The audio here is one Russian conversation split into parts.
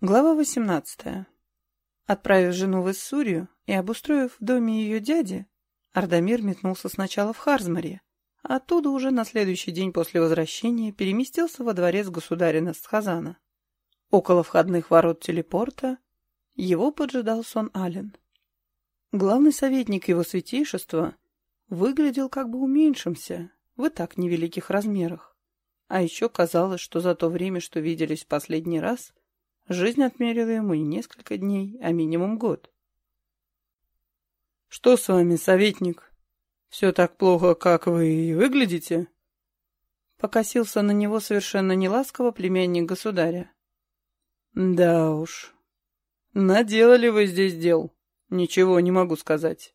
Глава 18. Отправив жену в Иссурию и обустроив в доме ее дяди, Ардамир метнулся сначала в Харзмаре, а оттуда уже на следующий день после возвращения переместился во дворец государя Настхазана. Около входных ворот телепорта его поджидал сон Ален. Главный советник его святейшества выглядел как бы уменьшимся в и так невеликих размерах. А еще казалось, что за то время, что виделись в последний раз, Жизнь отмерила ему не несколько дней, а минимум год. «Что с вами, советник? Все так плохо, как вы и выглядите?» Покосился на него совершенно неласково племянник государя. «Да уж. Наделали вы здесь дел. Ничего не могу сказать.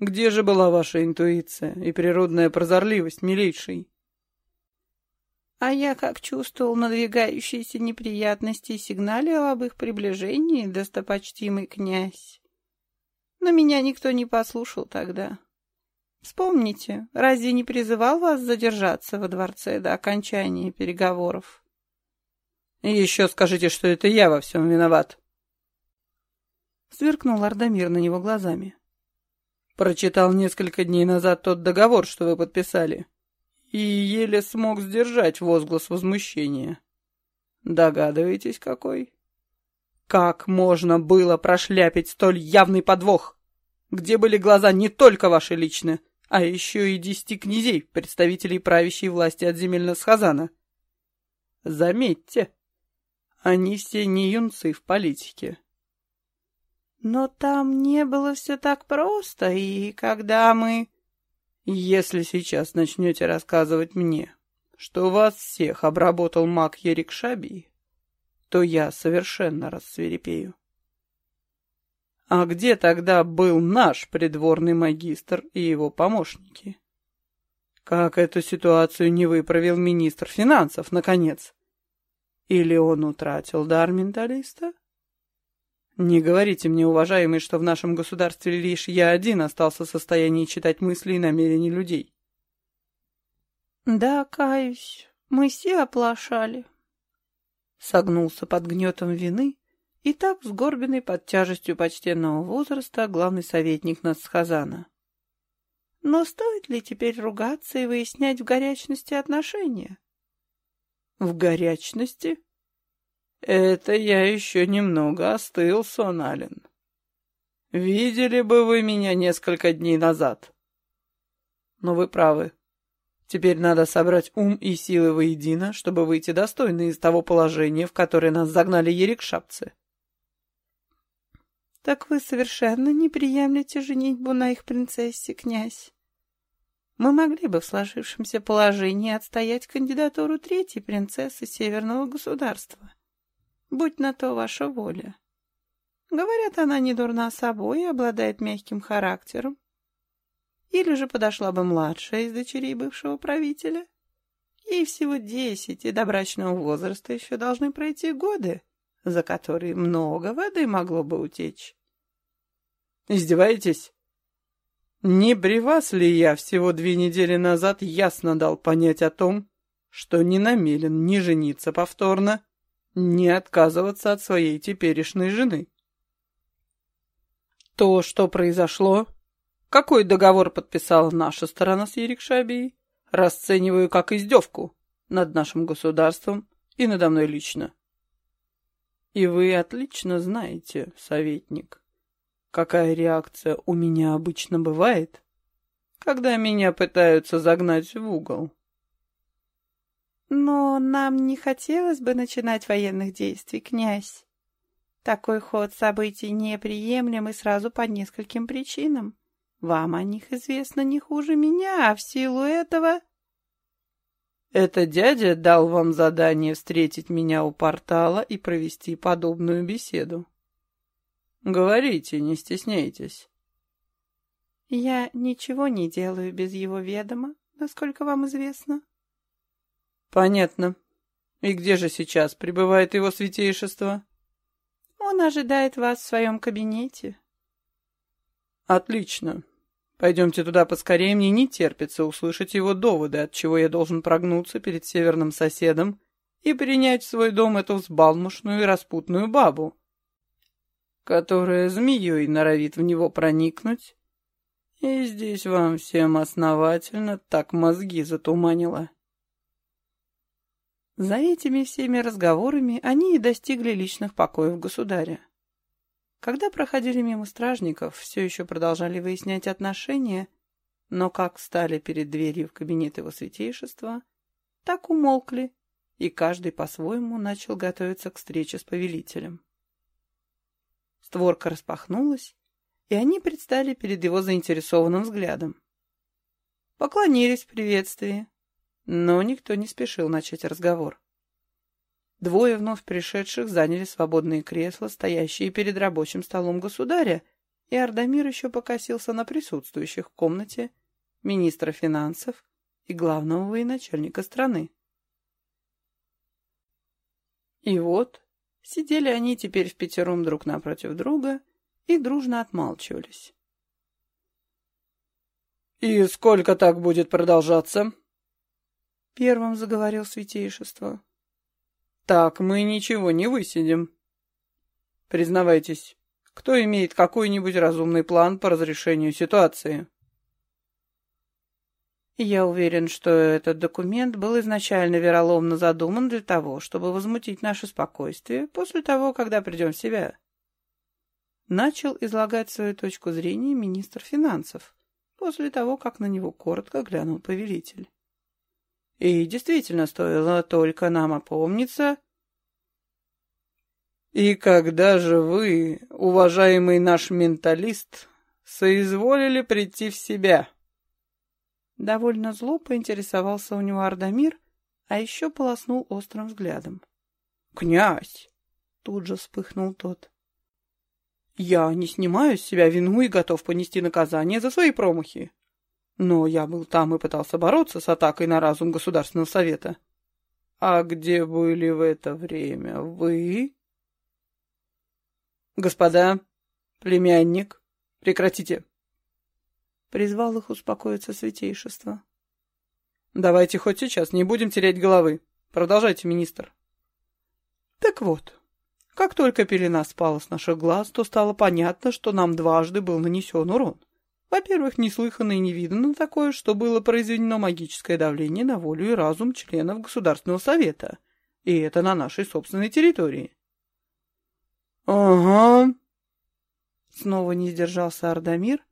Где же была ваша интуиция и природная прозорливость, милейший?» А я, как чувствовал надвигающиеся неприятности, сигналил об их приближении, достопочтимый князь. Но меня никто не послушал тогда. Вспомните, разве не призывал вас задержаться во дворце до окончания переговоров? Еще скажите, что это я во всем виноват. Сверкнул Ардамир на него глазами. Прочитал несколько дней назад тот договор, что вы подписали и еле смог сдержать возглас возмущения. Догадываетесь, какой? Как можно было прошляпить столь явный подвох? Где были глаза не только ваши личные, а еще и десяти князей, представителей правящей власти от земельного схазана? Заметьте, они все не юнцы в политике. Но там не было все так просто, и когда мы... Если сейчас начнете рассказывать мне, что вас всех обработал маг Ерик Шаби, то я совершенно рассверепею. А где тогда был наш придворный магистр и его помощники? Как эту ситуацию не выправил министр финансов, наконец? Или он утратил дар менталиста? Не говорите мне, уважаемый, что в нашем государстве лишь я один остался в состоянии читать мысли и намерения людей. Да, каюсь, мы все оплошали. Согнулся под гнетом вины и так сгорбенный под тяжестью почтенного возраста главный советник Нацхазана. Но стоит ли теперь ругаться и выяснять в горячности отношения? В горячности? Это я еще немного остыл, Соналин. Видели бы вы меня несколько дней назад. Но вы правы. Теперь надо собрать ум и силы воедино, чтобы выйти достойно из того положения, в которое нас загнали ерикшапцы. Так вы совершенно не приемлете женитьбу на их принцессе, князь. Мы могли бы в сложившемся положении отстоять кандидатуру третьей принцессы Северного государства будь на то ваша воля. Говорят, она не дурна собой и обладает мягким характером. Или же подошла бы младшая из дочерей бывшего правителя. Ей всего десять, и до брачного возраста еще должны пройти годы, за которые много воды могло бы утечь. Издеваетесь? Не при вас ли я всего две недели назад ясно дал понять о том, что не намерен ни жениться повторно, не отказываться от своей теперешней жены. То, что произошло, какой договор подписала наша сторона с Ерикшабией, расцениваю как издевку над нашим государством и надо мной лично. И вы отлично знаете, советник, какая реакция у меня обычно бывает, когда меня пытаются загнать в угол. Но нам не хотелось бы начинать военных действий, князь. Такой ход событий неприемлем и сразу по нескольким причинам. Вам о них известно не хуже меня, а в силу этого... Это дядя дал вам задание встретить меня у портала и провести подобную беседу. Говорите, не стесняйтесь. Я ничего не делаю без его ведома, насколько вам известно. Понятно. И где же сейчас пребывает его святейшество? Он ожидает вас в своем кабинете. Отлично. Пойдемте туда поскорее, мне не терпится услышать его доводы, от чего я должен прогнуться перед северным соседом и принять в свой дом эту взбалмошную и распутную бабу, которая змеей норовит в него проникнуть, и здесь вам всем основательно так мозги затуманило. За этими всеми разговорами они и достигли личных покоев государя. Когда проходили мимо стражников, все еще продолжали выяснять отношения, но как встали перед дверью в кабинет его святейшества, так умолкли, и каждый по-своему начал готовиться к встрече с повелителем. Створка распахнулась, и они предстали перед его заинтересованным взглядом. Поклонились в приветствии, но никто не спешил начать разговор. Двое вновь пришедших заняли свободные кресла, стоящие перед рабочим столом государя, и Ардамир еще покосился на присутствующих в комнате министра финансов и главного военачальника страны. И вот, сидели они теперь в пятером друг напротив друга и дружно отмалчивались. «И сколько так будет продолжаться?» Первым заговорил святейшество. Так мы ничего не высидим. Признавайтесь, кто имеет какой-нибудь разумный план по разрешению ситуации? Я уверен, что этот документ был изначально вероломно задуман для того, чтобы возмутить наше спокойствие после того, когда придем в себя. Начал излагать свою точку зрения министр финансов, после того, как на него коротко глянул повелитель. И действительно стоило только нам опомниться. И когда же вы, уважаемый наш менталист, соизволили прийти в себя? Довольно зло поинтересовался у него Ардамир, а еще полоснул острым взглядом. «Князь!» — тут же вспыхнул тот. «Я не снимаю с себя вину и готов понести наказание за свои промахи. Но я был там и пытался бороться с атакой на разум Государственного Совета. А где были в это время вы? Господа, племянник, прекратите. Призвал их успокоиться святейшество. Давайте хоть сейчас, не будем терять головы. Продолжайте, министр. Так вот, как только пелена спала с наших глаз, то стало понятно, что нам дважды был нанесен урон. Во-первых, неслыханно и невиданно такое, что было произведено магическое давление на волю и разум членов Государственного Совета. И это на нашей собственной территории. «Ага», — снова не сдержался Ардамир.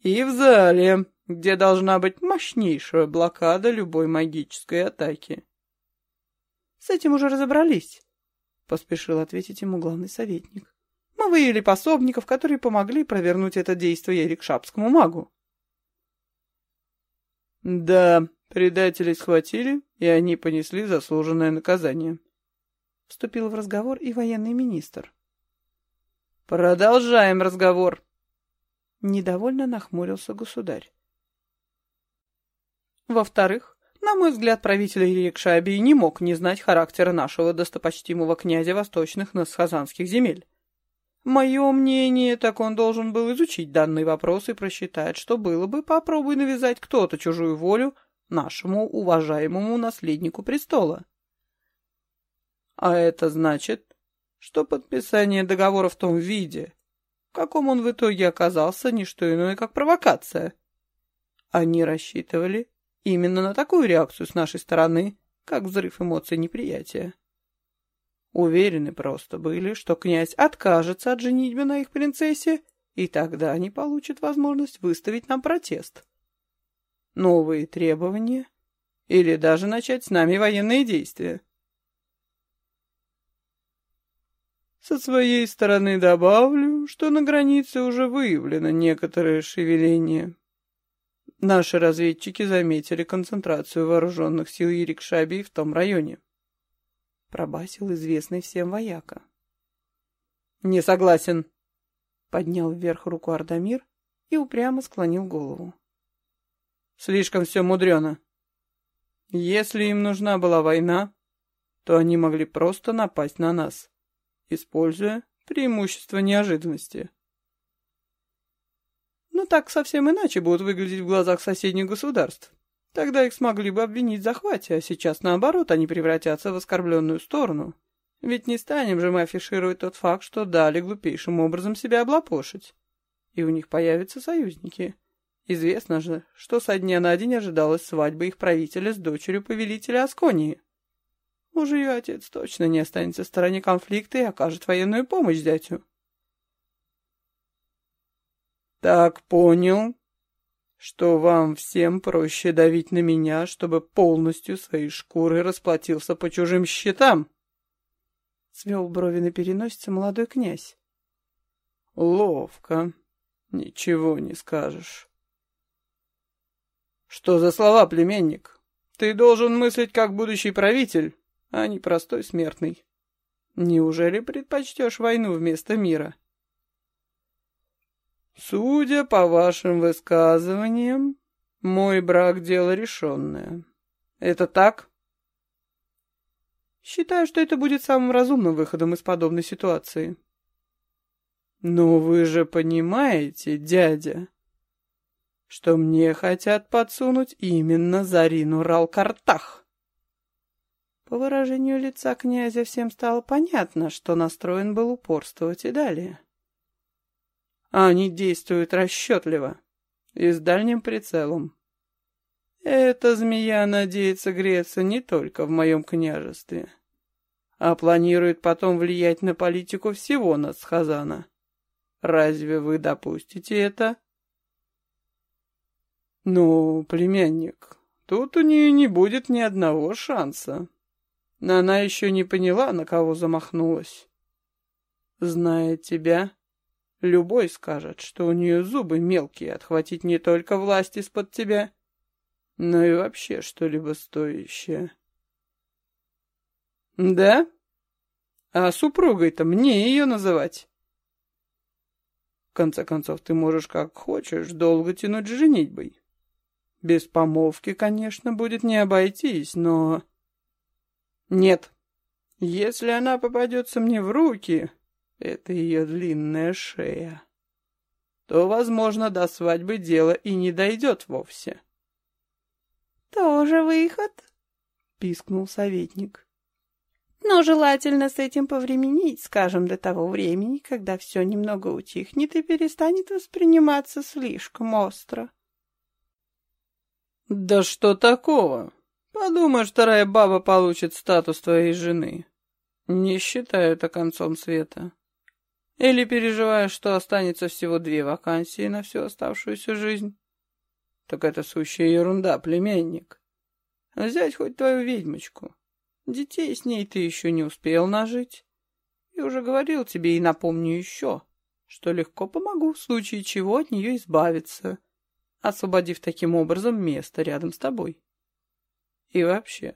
«И в зале, где должна быть мощнейшая блокада любой магической атаки». «С этим уже разобрались», — поспешил ответить ему главный советник. Мы выявили пособников, которые помогли провернуть это действие Ерикшапскому магу. Да, предателей схватили, и они понесли заслуженное наказание. Вступил в разговор и военный министр. Продолжаем разговор. Недовольно нахмурился государь. Во-вторых, на мой взгляд, правитель Ерикшабии не мог не знать характера нашего достопочтимого князя восточных насхазанских земель. Мое мнение, так он должен был изучить данный вопрос и просчитать, что было бы, попробуй навязать кто-то чужую волю нашему уважаемому наследнику престола. А это значит, что подписание договора в том виде, в каком он в итоге оказался, не что иное, как провокация. Они рассчитывали именно на такую реакцию с нашей стороны, как взрыв эмоций неприятия. Уверены просто были, что князь откажется от женитьбы на их принцессе, и тогда они получат возможность выставить нам протест. Новые требования или даже начать с нами военные действия. Со своей стороны добавлю, что на границе уже выявлено некоторое шевеление. Наши разведчики заметили концентрацию вооруженных сил Ерикшаби в том районе пробасил известный всем вояка. «Не согласен!» Поднял вверх руку Ардамир и упрямо склонил голову. «Слишком все мудрено. Если им нужна была война, то они могли просто напасть на нас, используя преимущество неожиданности. Но так совсем иначе будут выглядеть в глазах соседних государств, Тогда их смогли бы обвинить в захвате, а сейчас, наоборот, они превратятся в оскорбленную сторону. Ведь не станем же мы афишировать тот факт, что дали глупейшим образом себя облапошить. И у них появятся союзники. Известно же, что со дня на день ожидалась свадьба их правителя с дочерью повелителя Асконии. Уже ее отец точно не останется в стороне конфликта и окажет военную помощь зятю. «Так понял, что вам всем проще давить на меня, чтобы полностью своей шкурой расплатился по чужим счетам?» Свел брови на переносице молодой князь. «Ловко. Ничего не скажешь». «Что за слова, племенник? Ты должен мыслить как будущий правитель, а не простой смертный. Неужели предпочтешь войну вместо мира?» «Судя по вашим высказываниям, мой брак — дело решенное. Это так?» «Считаю, что это будет самым разумным выходом из подобной ситуации». «Но вы же понимаете, дядя, что мне хотят подсунуть именно Зарину Ралкартах?» По выражению лица князя всем стало понятно, что настроен был упорствовать и далее. Они действуют расчетливо и с дальним прицелом. Эта змея надеется греться не только в моем княжестве, а планирует потом влиять на политику всего Нацхазана. Разве вы допустите это? Ну, племянник, тут у нее не будет ни одного шанса. Она еще не поняла, на кого замахнулась. Зная тебя, Любой скажет, что у нее зубы мелкие, отхватить не только власть из-под тебя, но и вообще что-либо стоящее. Да? А супругой-то мне ее называть? В конце концов, ты можешь как хочешь долго тянуть с женитьбой. Без помолвки, конечно, будет не обойтись, но... Нет, если она попадется мне в руки, это ее длинная шея, то, возможно, до свадьбы дело и не дойдет вовсе. «Тоже выход», — пискнул советник. «Но желательно с этим повременить, скажем, до того времени, когда все немного утихнет и перестанет восприниматься слишком остро». «Да что такого? Подумаешь, вторая баба получит статус твоей жены. Не считаю это концом света». Или переживаешь, что останется всего две вакансии на всю оставшуюся жизнь? Так это сущая ерунда, племянник. Взять хоть твою ведьмочку. Детей с ней ты еще не успел нажить. И уже говорил тебе и напомню еще, что легко помогу в случае чего от нее избавиться, освободив таким образом место рядом с тобой. И вообще,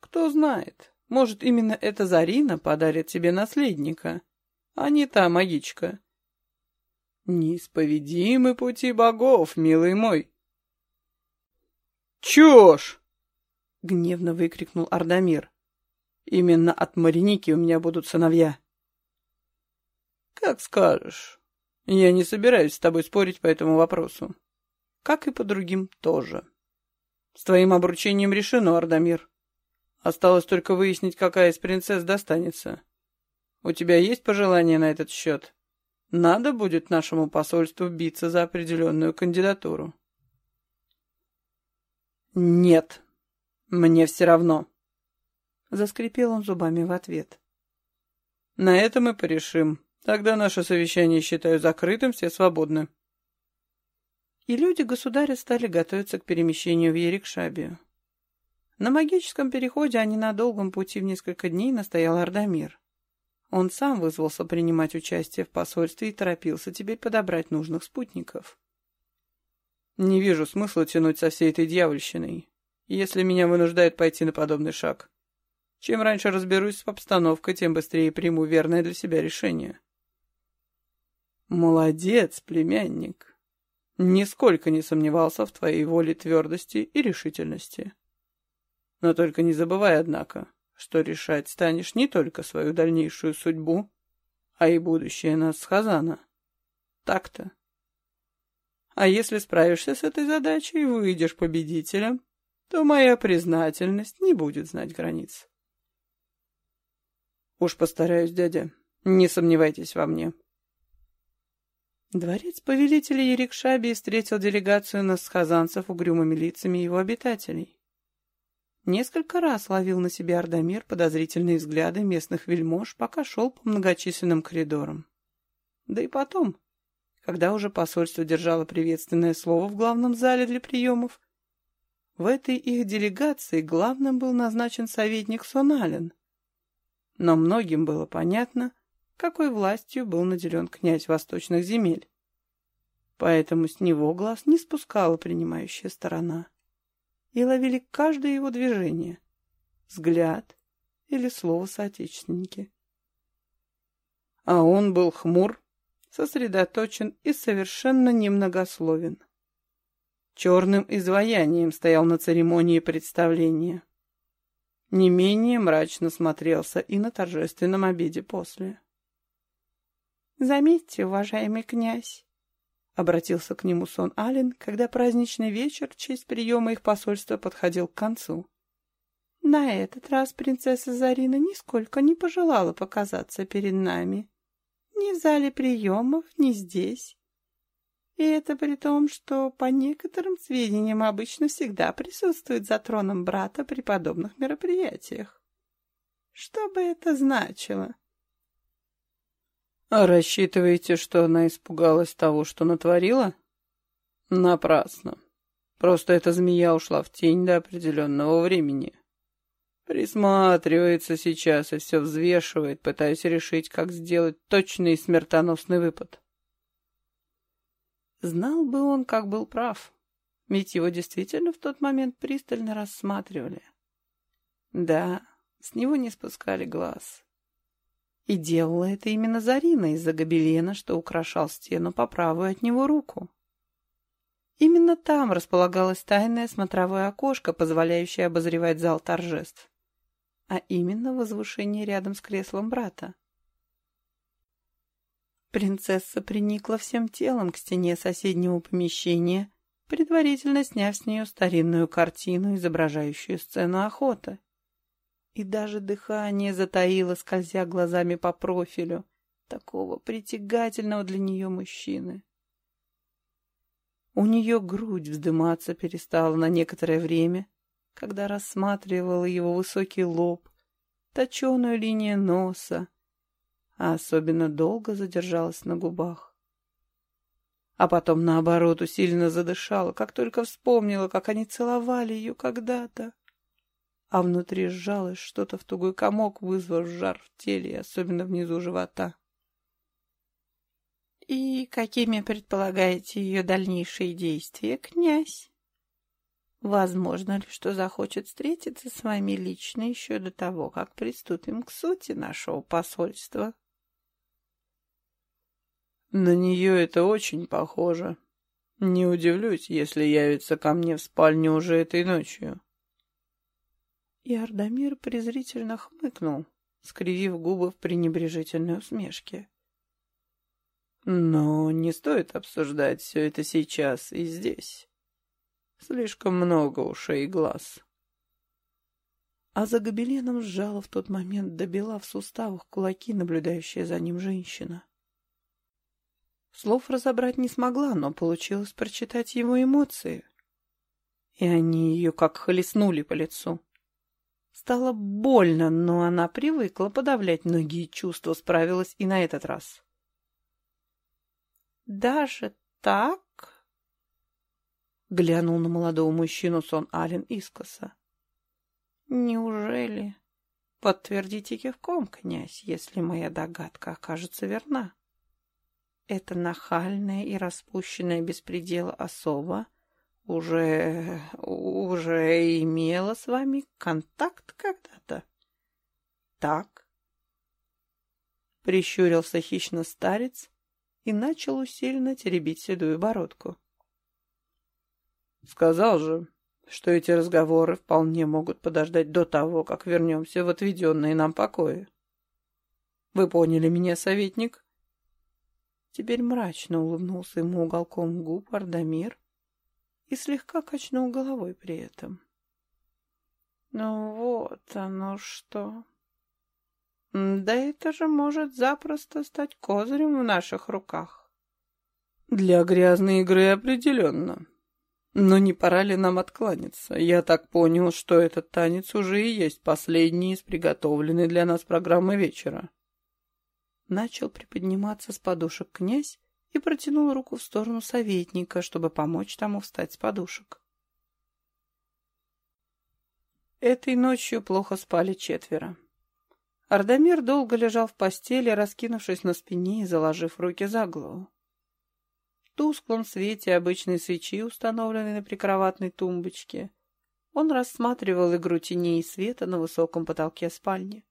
кто знает, может именно эта Зарина подарит тебе наследника — а не та магичка. Неисповедимы пути богов, милый мой. Чушь! Гневно выкрикнул Ардамир. Именно от Мариники у меня будут сыновья. Как скажешь. Я не собираюсь с тобой спорить по этому вопросу. Как и по другим тоже. С твоим обручением решено, Ардамир. Осталось только выяснить, какая из принцесс достанется. У тебя есть пожелания на этот счет? Надо будет нашему посольству биться за определенную кандидатуру. Нет, мне все равно. Заскрипел он зубами в ответ. На этом мы порешим. Тогда наше совещание считаю закрытым, все свободны. И люди государя стали готовиться к перемещению в Ерикшабию. На магическом переходе, а не на долгом пути в несколько дней, настоял Ардамир. Он сам вызвался принимать участие в посольстве и торопился теперь подобрать нужных спутников. Не вижу смысла тянуть со всей этой дьявольщиной, если меня вынуждают пойти на подобный шаг. Чем раньше разберусь с обстановкой, тем быстрее приму верное для себя решение. Молодец, племянник. Нисколько не сомневался в твоей воле твердости и решительности. Но только не забывай, однако, что решать станешь не только свою дальнейшую судьбу, а и будущее нас с Хазана. Так-то. А если справишься с этой задачей и выйдешь победителем, то моя признательность не будет знать границ. Уж постараюсь, дядя. Не сомневайтесь во мне. Дворец повелителя Ерикшаби встретил делегацию насхазанцев угрюмыми лицами его обитателей. Несколько раз ловил на себе Ардамир подозрительные взгляды местных вельмож, пока шел по многочисленным коридорам. Да и потом, когда уже посольство держало приветственное слово в главном зале для приемов, в этой их делегации главным был назначен советник Сонален. Но многим было понятно, какой властью был наделен князь восточных земель. Поэтому с него глаз не спускала принимающая сторона. И ловили каждое его движение, взгляд или слово соотечественники. А он был хмур, сосредоточен и совершенно немногословен. Черным изваянием стоял на церемонии представления. Не менее мрачно смотрелся и на торжественном обеде после. «Заметьте, уважаемый князь», — обратился к нему сон Ален, когда праздничный вечер в честь приема их посольства подходил к концу. «На этот раз принцесса Зарина нисколько не пожелала показаться перед нами. Ни в зале приемов, ни здесь. И это при том, что, по некоторым сведениям, обычно всегда присутствует за троном брата при подобных мероприятиях. Что бы это значило?» А рассчитываете, что она испугалась того, что натворила? Напрасно. Просто эта змея ушла в тень до определенного времени. Присматривается сейчас и все взвешивает, пытаясь решить, как сделать точный смертоносный выпад. Знал бы он, как был прав, ведь его действительно в тот момент пристально рассматривали. Да, с него не спускали глаз. И делала это именно Зарина из-за гобелена, что украшал стену по правую от него руку. Именно там располагалось тайное смотровое окошко, позволяющее обозревать зал торжеств. А именно возвышение рядом с креслом брата. Принцесса приникла всем телом к стене соседнего помещения, предварительно сняв с нее старинную картину, изображающую сцену охоты и даже дыхание затаило, скользя глазами по профилю такого притягательного для нее мужчины. У нее грудь вздыматься перестала на некоторое время, когда рассматривала его высокий лоб, точеную линию носа, а особенно долго задержалась на губах. А потом, наоборот, усиленно задышала, как только вспомнила, как они целовали ее когда-то а внутри сжалось что-то в тугой комок, вызвав жар в теле, особенно внизу живота. «И какими предполагаете ее дальнейшие действия, князь? Возможно ли, что захочет встретиться с вами лично еще до того, как приступим к сути нашего посольства?» «На нее это очень похоже. Не удивлюсь, если явится ко мне в спальню уже этой ночью». И Ардамир презрительно хмыкнул, скривив губы в пренебрежительной усмешке. Но не стоит обсуждать все это сейчас и здесь. Слишком много ушей и глаз. А за гобеленом сжала в тот момент добила в суставах кулаки, наблюдающая за ним женщина. Слов разобрать не смогла, но получилось прочитать его эмоции. И они ее как хлестнули по лицу. Стало больно, но она привыкла подавлять многие чувства, справилась и на этот раз. «Даже так?» — глянул на молодого мужчину сон Ален искоса. «Неужели?» «Подтвердите кивком, князь, если моя догадка окажется верна. Это нахальная и распущенная без предела особа уже... уже имела с вами контакт когда-то? Так? Прищурился хищно старец и начал усиленно теребить седую бородку. Сказал же, что эти разговоры вполне могут подождать до того, как вернемся в отведенные нам покои. Вы поняли меня, советник? Теперь мрачно улыбнулся ему уголком губ Ардамир и слегка качнул головой при этом. «Ну вот оно что!» Да это же может запросто стать козырем в наших руках. Для грязной игры определенно. Но не пора ли нам откланяться? Я так понял, что этот танец уже и есть последний из приготовленной для нас программы вечера. Начал приподниматься с подушек князь и протянул руку в сторону советника, чтобы помочь тому встать с подушек. Этой ночью плохо спали четверо. Ардамир долго лежал в постели, раскинувшись на спине и заложив руки за голову. В тусклом свете обычной свечи, установленной на прикроватной тумбочке, он рассматривал игру теней и света на высоком потолке спальни.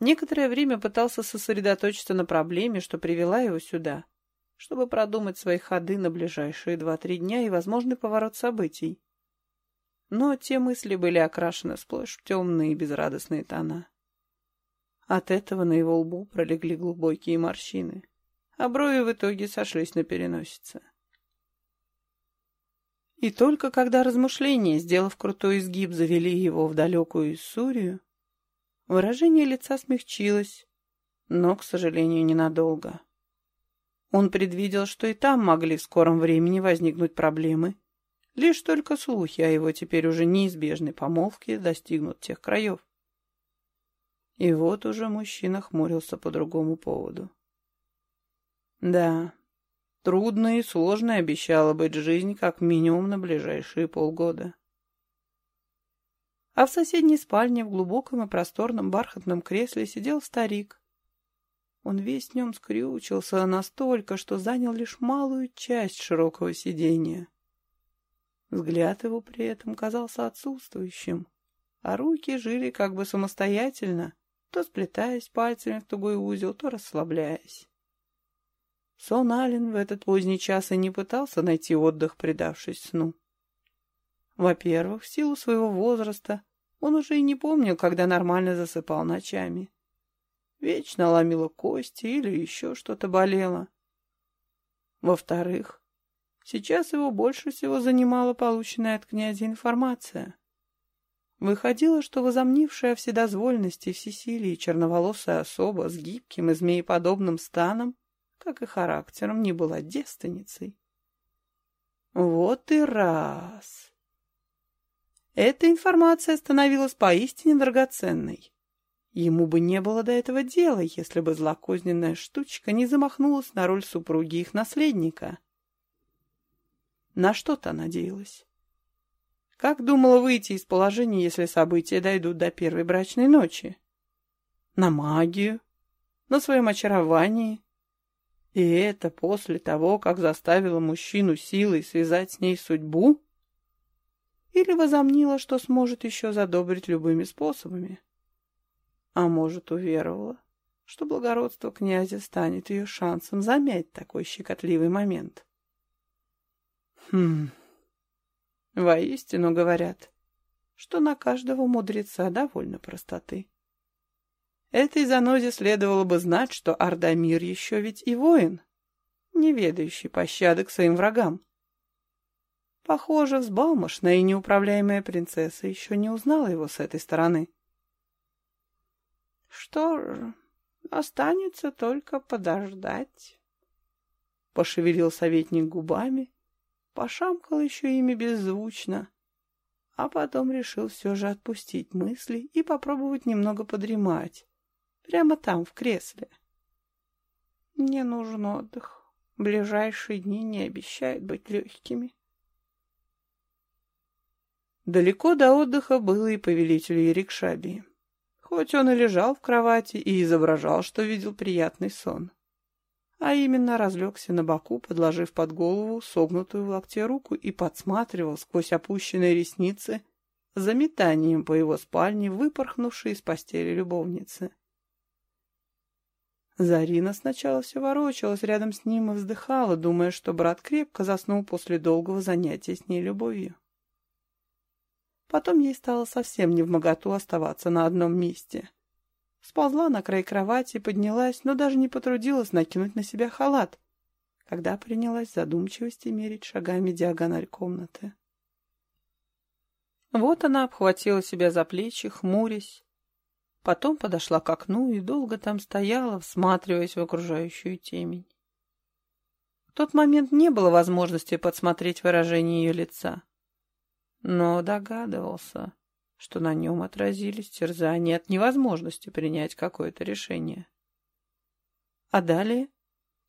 Некоторое время пытался сосредоточиться на проблеме, что привела его сюда, чтобы продумать свои ходы на ближайшие два-три дня и возможный поворот событий. Но те мысли были окрашены сплошь в темные и безрадостные тона. От этого на его лбу пролегли глубокие морщины, а брови в итоге сошлись на переносице. И только когда размышления, сделав крутой изгиб, завели его в далекую Иссурию, выражение лица смягчилось, но, к сожалению, ненадолго. Он предвидел, что и там могли в скором времени возникнуть проблемы, лишь только слухи о его теперь уже неизбежной помолвке достигнут тех краев. И вот уже мужчина хмурился по другому поводу. Да, трудная и сложная обещала быть жизнь как минимум на ближайшие полгода. А в соседней спальне в глубоком и просторном бархатном кресле сидел старик. Он весь в нем скрючился настолько, что занял лишь малую часть широкого сидения. Взгляд его при этом казался отсутствующим, а руки жили как бы самостоятельно, то сплетаясь пальцами в тугой узел, то расслабляясь. Сон Ален в этот поздний час и не пытался найти отдых, предавшись сну. Во-первых, в силу своего возраста он уже и не помнил, когда нормально засыпал ночами. Вечно ломило кости или еще что-то болело. Во-вторых, сейчас его больше всего занимала полученная от князя информация. Выходило, что возомнившая вседозвольность и всесилие черноволосая особа с гибким и змееподобным станом, как и характером, не была девственницей. Вот и раз. Эта информация становилась поистине драгоценной. Ему бы не было до этого дела, если бы злокозненная штучка не замахнулась на роль супруги их наследника. На что-то надеялась. Как думала выйти из положения, если события дойдут до первой брачной ночи? На магию? На своем очаровании? И это после того, как заставила мужчину силой связать с ней судьбу? Или возомнила, что сможет еще задобрить любыми способами? А может, уверовала, что благородство князя станет ее шансом замять такой щекотливый момент? Хм... Воистину говорят, что на каждого мудреца довольно простоты. Этой занозе следовало бы знать, что Ардамир еще ведь и воин, не ведающий пощады к своим врагам. Похоже, взбалмошная и неуправляемая принцесса еще не узнала его с этой стороны. Что ж, останется только подождать. Пошевелил советник губами, пошамкал еще ими беззвучно, а потом решил все же отпустить мысли и попробовать немного подремать, прямо там, в кресле. Мне нужен отдых. Ближайшие дни не обещают быть легкими. Далеко до отдыха было и повелителю Ерикшабии. Хоть он и лежал в кровати и изображал, что видел приятный сон а именно разлегся на боку, подложив под голову согнутую в локте руку и подсматривал сквозь опущенные ресницы за метанием по его спальне, выпорхнувшей из постели любовницы. Зарина сначала все ворочалась рядом с ним и вздыхала, думая, что брат крепко заснул после долгого занятия с ней любовью. Потом ей стало совсем не в моготу оставаться на одном месте. Сползла на край кровати, поднялась, но даже не потрудилась накинуть на себя халат, когда принялась задумчивости мерить шагами диагональ комнаты. Вот она обхватила себя за плечи, хмурясь. Потом подошла к окну и долго там стояла, всматриваясь в окружающую темень. В тот момент не было возможности подсмотреть выражение ее лица. Но догадывался, что на нем отразились терзания от невозможности принять какое-то решение. А далее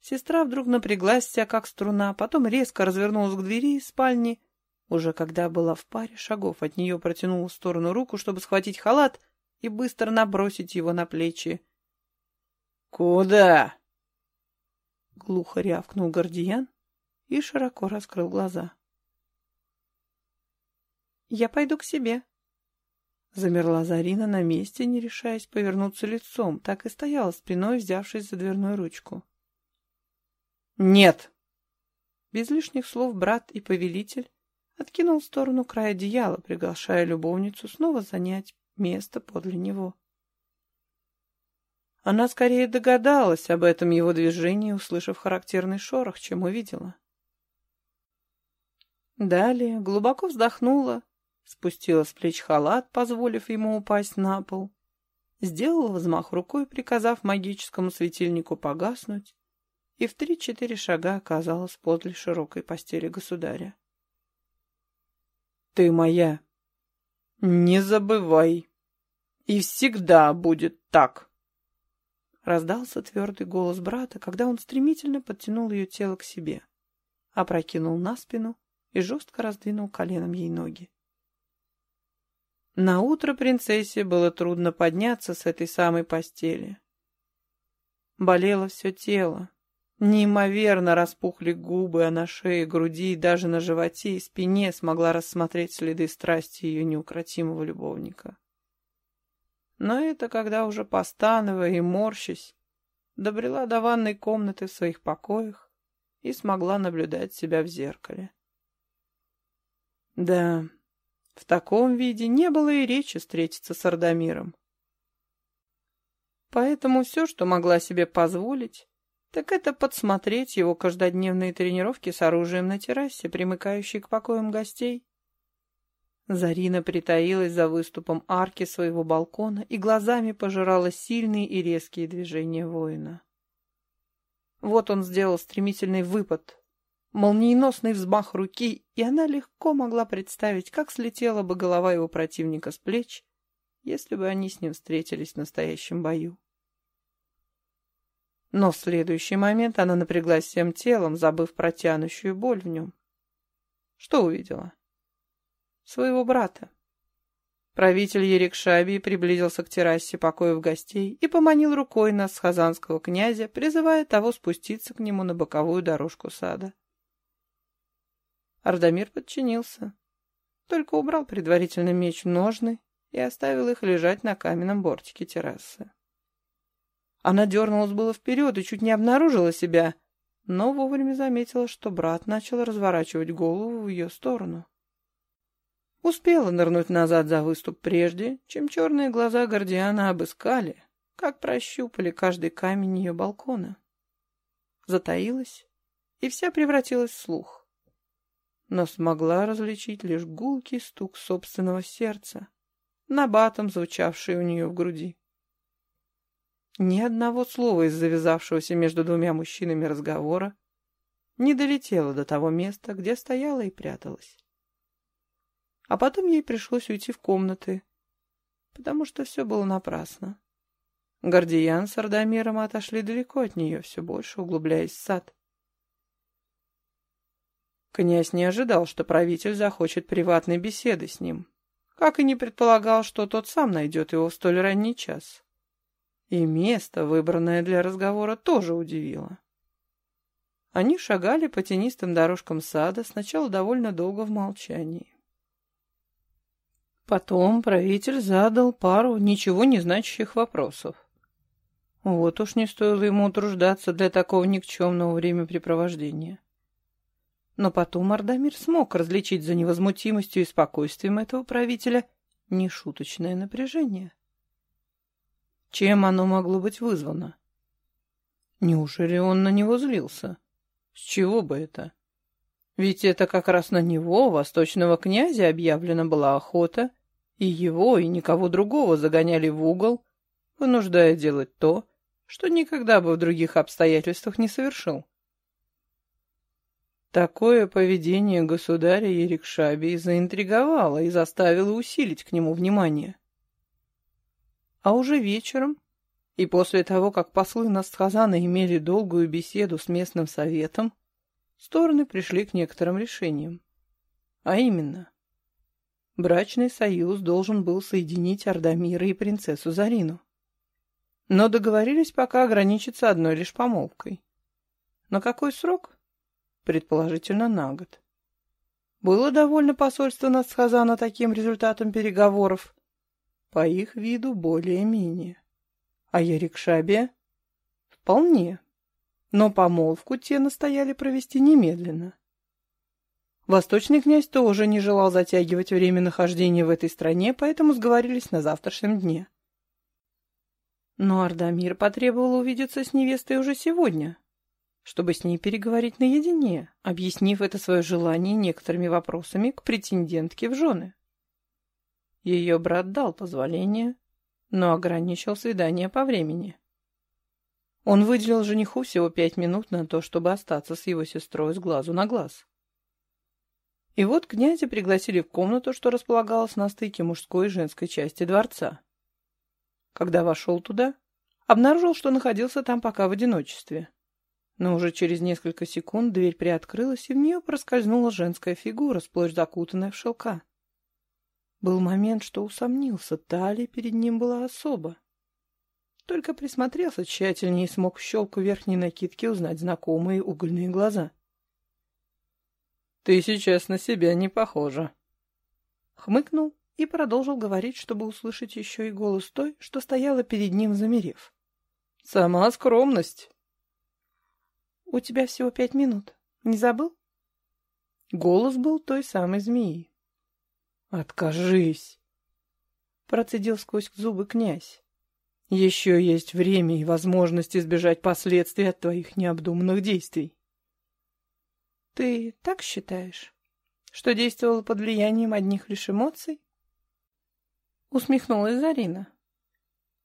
сестра вдруг напряглась вся как струна, потом резко развернулась к двери из спальни уже когда была в паре шагов от нее, протянула в сторону руку, чтобы схватить халат и быстро набросить его на плечи. «Куда?» Глухо рявкнул Гордиян и широко раскрыл глаза. «Я пойду к себе». Замерла Зарина на месте, не решаясь повернуться лицом, так и стояла спиной, взявшись за дверную ручку. «Нет!» Без лишних слов брат и повелитель откинул в сторону край одеяла, приглашая любовницу снова занять место подле него. Она скорее догадалась об этом его движении, услышав характерный шорох, чем увидела. Далее глубоко вздохнула, спустила с плеч халат, позволив ему упасть на пол, сделала взмах рукой, приказав магическому светильнику погаснуть, и в три-четыре шага оказалась подле широкой постели государя. Ты моя. Не забывай. И всегда будет так. Раздался твердый голос брата, когда он стремительно подтянул ее тело к себе, опрокинул на спину и жестко раздвинул коленом ей ноги. На утро принцессе было трудно подняться с этой самой постели. Болело все тело, Неимоверно распухли губы, а на шее, груди и даже на животе и спине смогла рассмотреть следы страсти ее неукротимого любовника. Но это когда уже постановая и морщась, добрела до ванной комнаты в своих покоях и смогла наблюдать себя в зеркале. Да, в таком виде не было и речи встретиться с Ардамиром. Поэтому все, что могла себе позволить, так это подсмотреть его каждодневные тренировки с оружием на террасе, примыкающей к покоям гостей. Зарина притаилась за выступом арки своего балкона и глазами пожирала сильные и резкие движения воина. Вот он сделал стремительный выпад, молниеносный взмах руки, и она легко могла представить, как слетела бы голова его противника с плеч, если бы они с ним встретились в настоящем бою. Но в следующий момент она напряглась всем телом, забыв про тянущую боль в нем. Что увидела? Своего брата. Правитель Ерикшабии приблизился к террасе покоев гостей и поманил рукой нас хазанского князя, призывая того спуститься к нему на боковую дорожку сада. Ардамир подчинился, только убрал предварительно меч в ножны и оставил их лежать на каменном бортике террасы. Она дернулась было вперед и чуть не обнаружила себя, но вовремя заметила, что брат начал разворачивать голову в ее сторону. Успела нырнуть назад за выступ прежде, чем черные глаза Гордиана обыскали, как прощупали каждый камень ее балкона. Затаилась и вся превратилась в слух, но смогла различить лишь гулкий стук собственного сердца, набатом звучавший у нее в груди. Ни одного слова из завязавшегося между двумя мужчинами разговора не долетело до того места, где стояла и пряталась. А потом ей пришлось уйти в комнаты, потому что все было напрасно. Гордиян с Ардамиром отошли далеко от нее, все больше углубляясь в сад. Князь не ожидал, что правитель захочет приватной беседы с ним, как и не предполагал, что тот сам найдет его в столь ранний час. И место, выбранное для разговора, тоже удивило. Они шагали по тенистым дорожкам сада сначала довольно долго в молчании. Потом правитель задал пару ничего не значащих вопросов. Вот уж не стоило ему утруждаться для такого никчемного времяпрепровождения. Но потом Ардамир смог различить за невозмутимостью и спокойствием этого правителя нешуточное напряжение. Чем оно могло быть вызвано? Неужели он на него злился? С чего бы это? Ведь это как раз на него, восточного князя, объявлена была охота, и его, и никого другого загоняли в угол, вынуждая делать то, что никогда бы в других обстоятельствах не совершил. Такое поведение государя Ерикшаби заинтриговало и заставило усилить к нему внимание. А уже вечером, и после того, как послы Настхазана имели долгую беседу с местным советом, стороны пришли к некоторым решениям. А именно, брачный союз должен был соединить Ардамира и принцессу Зарину. Но договорились пока ограничиться одной лишь помолвкой. На какой срок? Предположительно, на год. Было довольно посольство Насхазана таким результатом переговоров? По их виду более-менее. А Ярикшабе? Вполне. Но помолвку те настояли провести немедленно. Восточный князь тоже не желал затягивать время нахождения в этой стране, поэтому сговорились на завтрашнем дне. Но Ардамир потребовал увидеться с невестой уже сегодня, чтобы с ней переговорить наедине, объяснив это свое желание некоторыми вопросами к претендентке в жены. Ее брат дал позволение, но ограничил свидание по времени. Он выделил жениху всего пять минут на то, чтобы остаться с его сестрой с глазу на глаз. И вот князя пригласили в комнату, что располагалась на стыке мужской и женской части дворца. Когда вошел туда, обнаружил, что находился там пока в одиночестве. Но уже через несколько секунд дверь приоткрылась, и в нее проскользнула женская фигура, сплошь закутанная в шелка. Был момент, что усомнился, талия перед ним была особа. Только присмотрелся тщательнее и смог в щелку верхней накидки узнать знакомые угольные глаза. «Ты сейчас на себя не похожа», — хмыкнул и продолжил говорить, чтобы услышать еще и голос той, что стояла перед ним, замерев. «Сама скромность». «У тебя всего пять минут. Не забыл?» Голос был той самой змеи. «Откажись!» Процедил сквозь зубы князь. «Еще есть время и возможность избежать последствий от твоих необдуманных действий». «Ты так считаешь, что действовала под влиянием одних лишь эмоций?» Усмехнулась Зарина.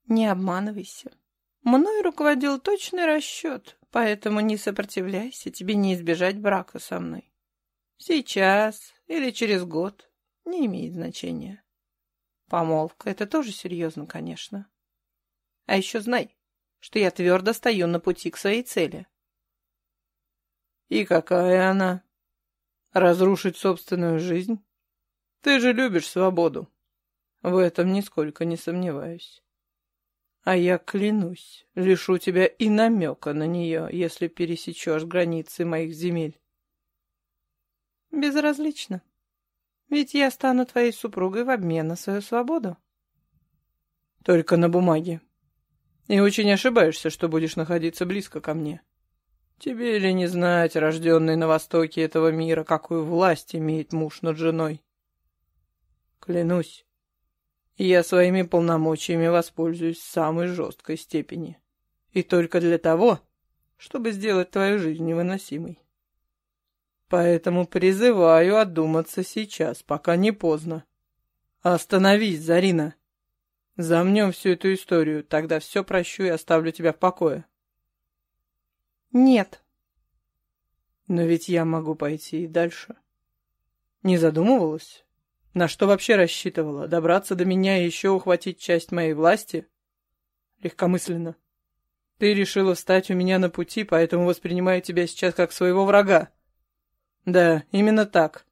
Не обманывайся. Мной руководил точный расчет, поэтому не сопротивляйся, тебе не избежать брака со мной. Сейчас или через год не имеет значения. Помолвка — это тоже серьезно, конечно. А еще знай, что я твердо стою на пути к своей цели. И какая она? Разрушить собственную жизнь? Ты же любишь свободу. В этом нисколько не сомневаюсь. А я клянусь, лишу тебя и намека на нее, если пересечешь границы моих земель. Безразлично. Ведь я стану твоей супругой в обмен на свою свободу. Только на бумаге. И очень ошибаешься, что будешь находиться близко ко мне. Тебе ли не знать, рожденный на востоке этого мира, какую власть имеет муж над женой? Клянусь, я своими полномочиями воспользуюсь в самой жесткой степени. И только для того, чтобы сделать твою жизнь невыносимой. Поэтому призываю одуматься сейчас, пока не поздно. Остановись, Зарина. Замнем всю эту историю, тогда все прощу и оставлю тебя в покое. Нет. Но ведь я могу пойти и дальше. Не задумывалась? На что вообще рассчитывала? Добраться до меня и еще ухватить часть моей власти? Легкомысленно. Ты решила встать у меня на пути, поэтому воспринимаю тебя сейчас как своего врага. Да, именно так.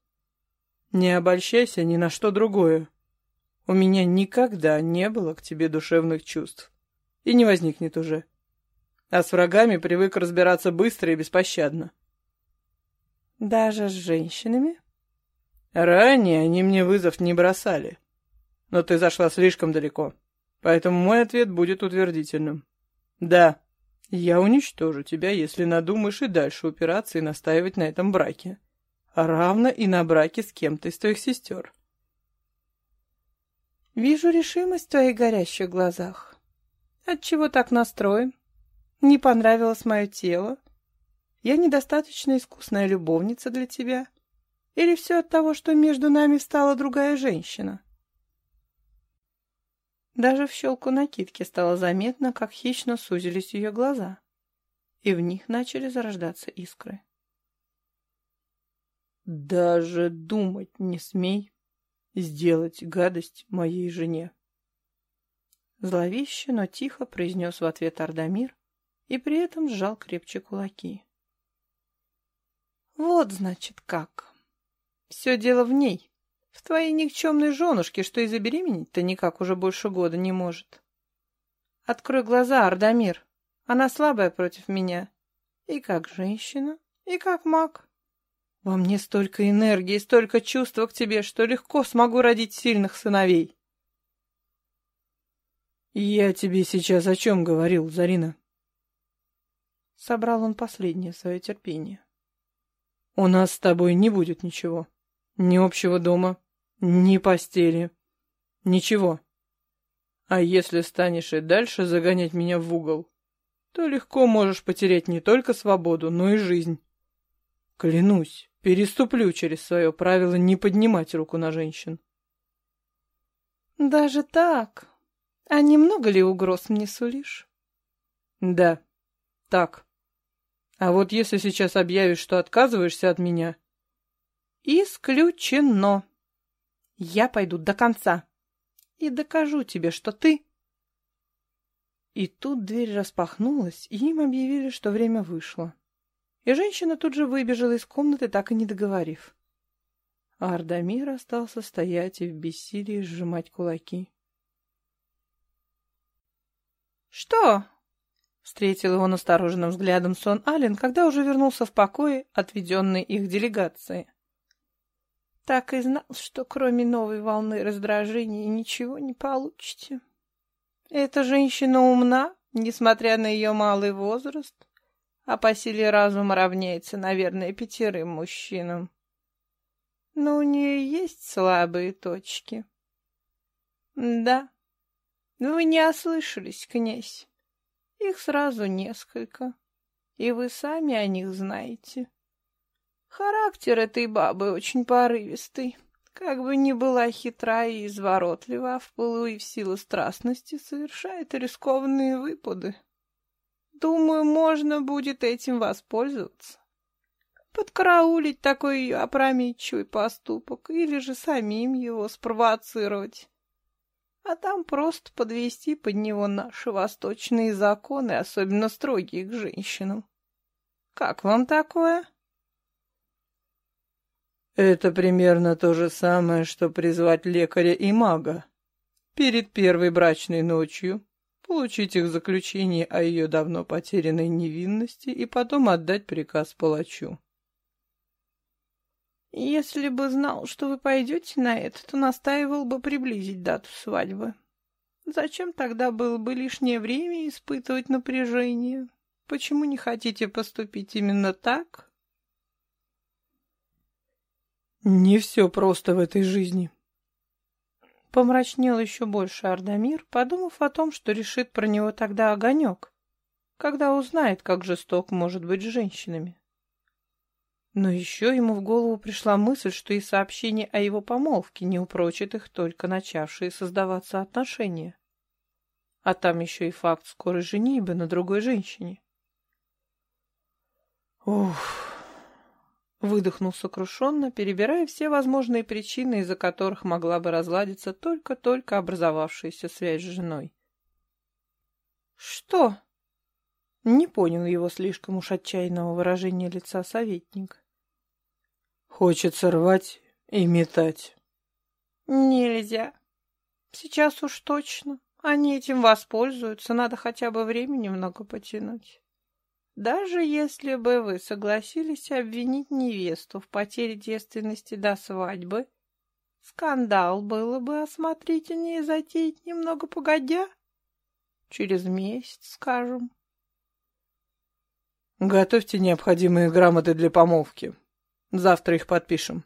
Не обольщайся ни на что другое. У меня никогда не было к тебе душевных чувств. И не возникнет уже. А с врагами привык разбираться быстро и беспощадно. Даже с женщинами? Ранее они мне вызов не бросали. Но ты зашла слишком далеко. Поэтому мой ответ будет утвердительным. Да, я уничтожу тебя, если надумаешь и дальше упираться и настаивать на этом браке. Равно и на браке с кем-то из твоих сестер. Вижу решимость в твоих горящих глазах. Отчего так настроен? Не понравилось мое тело? Я недостаточно искусная любовница для тебя? Или все от того, что между нами встала другая женщина? Даже в щелку накидки стало заметно, как хищно сузились ее глаза, и в них начали зарождаться искры. «Даже думать не смей сделать гадость моей жене!» Зловеще, но тихо произнес в ответ Ардамир и при этом сжал крепче кулаки. «Вот, значит, как!» Все дело в ней, в твоей никчемной женушке, что и забеременеть-то никак уже больше года не может. Открой глаза, Ардамир, она слабая против меня. И как женщина, и как маг. Во мне столько энергии, столько чувства к тебе, что легко смогу родить сильных сыновей. «Я тебе сейчас о чем говорил, Зарина?» Собрал он последнее свое терпение. «У нас с тобой не будет ничего. Ни общего дома, ни постели. Ничего. А если станешь и дальше загонять меня в угол, то легко можешь потерять не только свободу, но и жизнь. Клянусь, переступлю через свое правило не поднимать руку на женщин. Даже так? А немного ли угроз мне сулишь? Да, так. А вот если сейчас объявишь, что отказываешься от меня, Исключено. Я пойду до конца и докажу тебе, что ты... И тут дверь распахнулась, и им объявили, что время вышло. И женщина тут же выбежала из комнаты, так и не договорив. А Ардамир остался стоять и в бессилии сжимать кулаки. «Что?» — встретил его настороженным взглядом сон Ален, когда уже вернулся в покое, отведенный их делегацией. Так и знал, что кроме новой волны раздражения ничего не получите. Эта женщина умна, несмотря на ее малый возраст, а по силе разума равняется, наверное, пятерым мужчинам. Но у нее есть слабые точки. Да, вы не ослышались, князь. Их сразу несколько, и вы сами о них знаете. Характер этой бабы очень порывистый. Как бы ни была хитра и изворотлива, в пылу и в силу страстности совершает рискованные выпады. Думаю, можно будет этим воспользоваться. Подкараулить такой ее опрометчивый поступок или же самим его спровоцировать. А там просто подвести под него наши восточные законы, особенно строгие к женщинам. Как вам такое? — это примерно то же самое, что призвать лекаря и мага. Перед первой брачной ночью получить их заключение о ее давно потерянной невинности и потом отдать приказ палачу. Если бы знал, что вы пойдете на это, то настаивал бы приблизить дату свадьбы. Зачем тогда было бы лишнее время испытывать напряжение? Почему не хотите поступить именно так, Не все просто в этой жизни. Помрачнел еще больше Ардамир, подумав о том, что решит про него тогда огонек, когда узнает, как жесток может быть с женщинами. Но еще ему в голову пришла мысль, что и сообщение о его помолвке не упрочит их только начавшие создаваться отношения. А там еще и факт скорой женитьбы на другой женщине. Ух... Выдохнул сокрушенно, перебирая все возможные причины, из-за которых могла бы разладиться только-только образовавшаяся связь с женой. «Что?» Не понял его слишком уж отчаянного выражения лица советник. «Хочется рвать и метать». «Нельзя. Сейчас уж точно. Они этим воспользуются, надо хотя бы времени много потянуть». Даже если бы вы согласились обвинить невесту в потере девственности до свадьбы, скандал было бы осмотрительнее затеять немного погодя. Через месяц, скажем. Готовьте необходимые грамоты для помолвки. Завтра их подпишем.